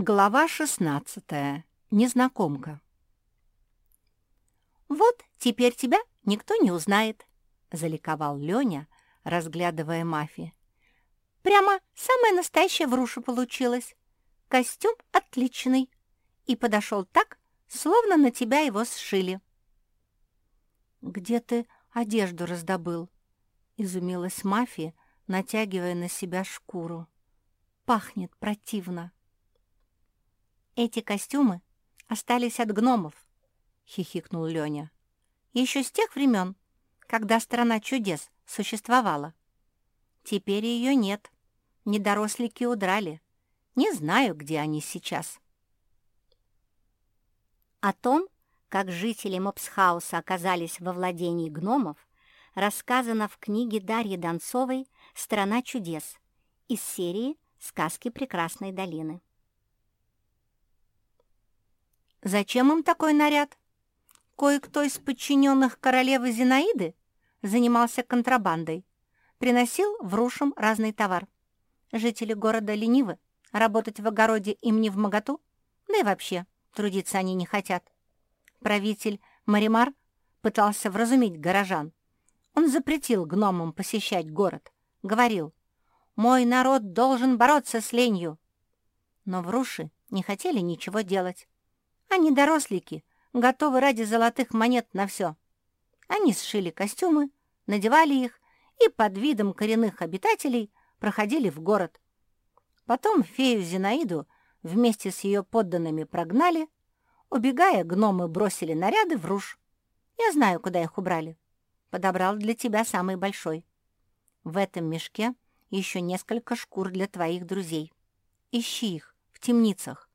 Глава 16. Незнакомка. «Вот теперь тебя никто не узнает», — заликовал Леня, разглядывая Мафи. «Прямо самая настоящая вруша получилась. Костюм отличный. И подошел так, словно на тебя его сшили». «Где ты одежду раздобыл?» — изумилась Мафи, натягивая на себя шкуру. «Пахнет противно». «Эти костюмы остались от гномов», — хихикнул Леня. «Еще с тех времен, когда страна чудес существовала. Теперь ее нет. Недорослики удрали. Не знаю, где они сейчас». О том, как жители Мопсхауса оказались во владении гномов, рассказано в книге Дарьи Донцовой «Страна чудес» из серии «Сказки прекрасной долины». Зачем им такой наряд? Кое-кто из подчиненных королевы Зинаиды занимался контрабандой, приносил в рушам разный товар. Жители города ленивы, работать в огороде им не в моготу, да и вообще трудиться они не хотят. Правитель Маримар пытался вразумить горожан. Он запретил гномам посещать город, говорил, «Мой народ должен бороться с ленью». Но в Руши не хотели ничего делать. Они дорослики, готовы ради золотых монет на все. Они сшили костюмы, надевали их и под видом коренных обитателей проходили в город. Потом фею Зинаиду вместе с ее подданными прогнали. Убегая, гномы бросили наряды в руж. Я знаю, куда их убрали. Подобрал для тебя самый большой. В этом мешке еще несколько шкур для твоих друзей. Ищи их в темницах.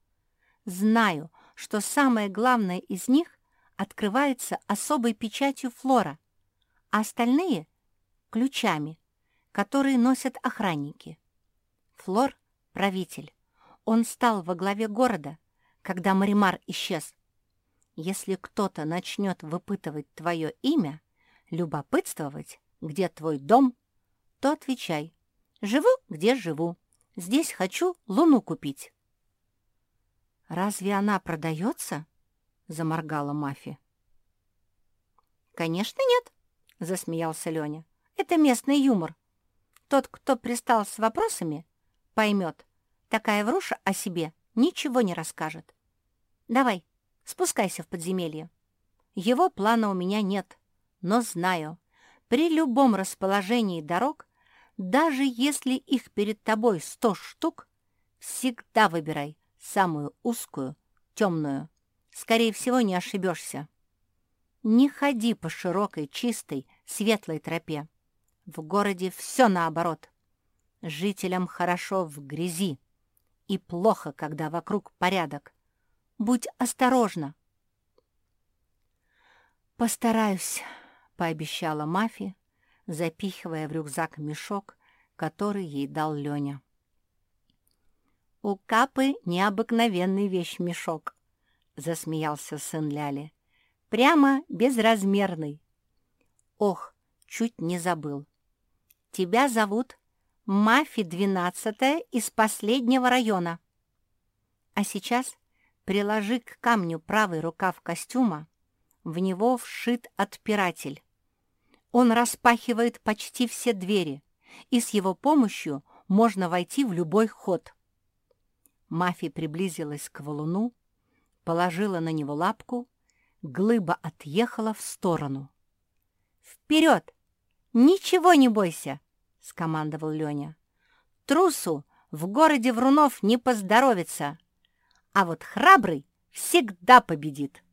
Знаю, что самое главное из них открывается особой печатью флора, а остальные — ключами, которые носят охранники. Флор — правитель. Он стал во главе города, когда Маримар исчез. Если кто-то начнет выпытывать твое имя, любопытствовать, где твой дом, то отвечай. Живу, где живу. Здесь хочу луну купить. «Разве она продается?» — заморгала Мафи. «Конечно нет», — засмеялся Леня. «Это местный юмор. Тот, кто пристал с вопросами, поймет, такая вруша о себе ничего не расскажет. Давай, спускайся в подземелье. Его плана у меня нет, но знаю, при любом расположении дорог, даже если их перед тобой сто штук, всегда выбирай самую узкую, темную. Скорее всего, не ошибешься. Не ходи по широкой, чистой, светлой тропе. В городе все наоборот. Жителям хорошо в грязи и плохо, когда вокруг порядок. Будь осторожна. «Постараюсь», — пообещала Мафи, запихивая в рюкзак мешок, который ей дал Леня. «У Капы необыкновенный вещмешок», — засмеялся сын Ляли. «Прямо безразмерный». «Ох, чуть не забыл. Тебя зовут Мафи двенадцатая из последнего района. А сейчас приложи к камню правый рукав костюма, в него вшит отпиратель. Он распахивает почти все двери, и с его помощью можно войти в любой ход. Мафи приблизилась к валуну, положила на него лапку, глыба отъехала в сторону. «Вперед! Ничего не бойся!» — скомандовал Леня. «Трусу в городе Врунов не поздоровится, а вот храбрый всегда победит!»